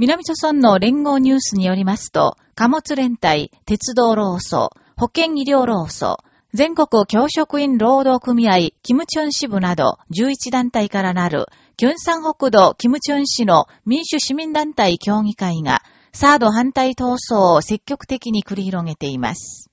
南朝村の連合ニュースによりますと、貨物連帯、鉄道労組、保健医療労組、全国教職員労働組合、キムチョン支部など11団体からなる、キュンサン北道キムチョン市の民主市民団体協議会が、サード反対闘争を積極的に繰り広げています。